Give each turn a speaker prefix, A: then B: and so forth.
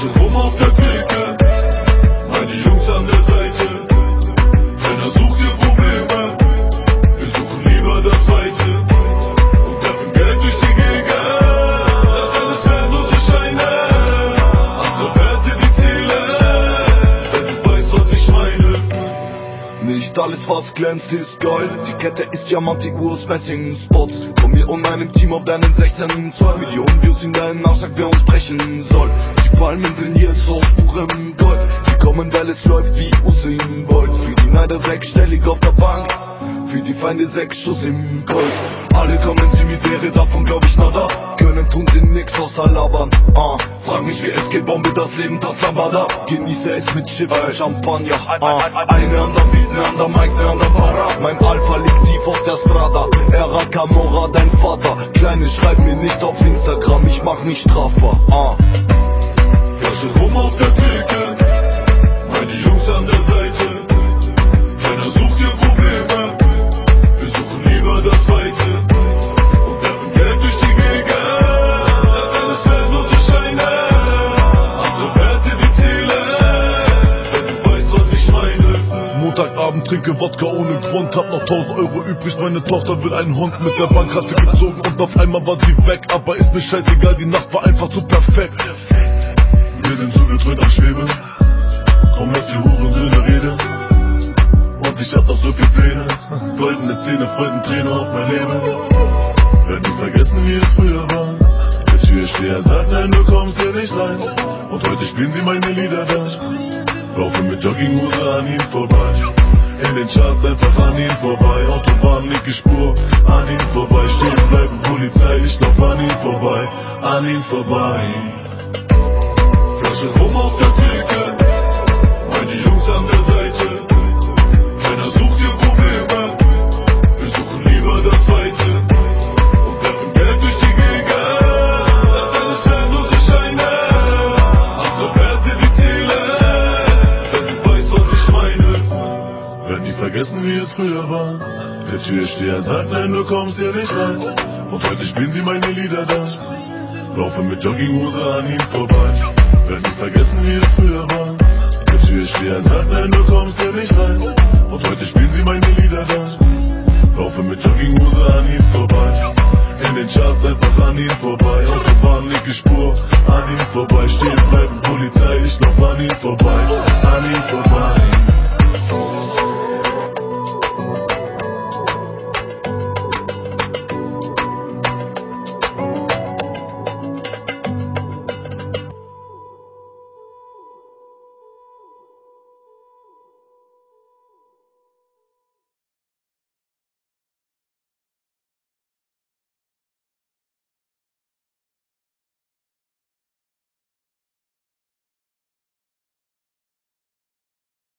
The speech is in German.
A: je romances de Manichung, ça ne
B: Nicht. Alles was glänzt ist Gold. Die Kette ist Diamant, die Uhr ist Messing Spots Von mir und meinem Team auf deinen 16 Zoll Millionen Views in deinen Nachschlag, wer uns brechen soll. Die Palmen sind jetzt aus purem Gold. Sie kommen, weil es läuft wie Usain Bolt. Für die Neider sechsstellig auf der Bank. Für die Feinde sechs Schuss im Gold. Alle kommen sie mit Ehre, davon glaub ich nada Außer labern ah. Frag mich wie es geht, Bombe das Leben, das Sabada Genieße es mit Schiffer, Champagner ah. Eine an der Beat, ne an der Mic, ne an der Para Mein Alpha liegt tief auf der Strada Era Camorra, dein Vater Kleine, schreib mir nicht auf Instagram, ich mach mich strafbar ah.
A: Flasche rum auf der Theke,
C: Montagabend trinke Wodka ohne Grund, hab noch 1000 Euro übrig, meine Tochter will einen Hund mit der Bankrasse gezogen und auf einmal war sie weg, aber ist mir scheißegal, die Nacht war einfach zu perfekt.
A: Wir sind zugedröhnt am Schwebe, kaum lässt die Hurensöhne Rede. Und ich hab noch so viel Pläne, goldene Zähne, Freudenträne auf mein Leben. Werd nie vergessen, wie es früher war. Der Tür ist schwer, sagt nein, du kommst hier nicht rein. Und heute spielen sie meine Lieder da. Laufe mit Jogginghose an ihm vorbei. In den Charts einfach an ihm vorbei. Autobahn, linke Spur, an ihm vorbei. Stehen bleiben, Polizei, ich lauf an ihm vorbei. An ihm vorbei. Flasche rum auf der Theke, meine Jungs vergessen, wie es früher war. Der Türsteher sagt, nein, du kommst hier nicht rein. Und heute spielen sie meine Lieder da. Laufe mit Jogginghose an ihm vorbei. Werd nie vergessen, wie es früher war. Der Türsteher sagt, nein, du kommst hier nicht rein. Und heute spielen sie meine Lieder da. Laufe mit Jogginghose an ihm vorbei. In den Charts einfach an ihm vorbei. Autobahn, linke Spur, an ihm vorbei. Stehen bleiben, Polizei, ich lauf an ihm vorbei. An ihm vorbei.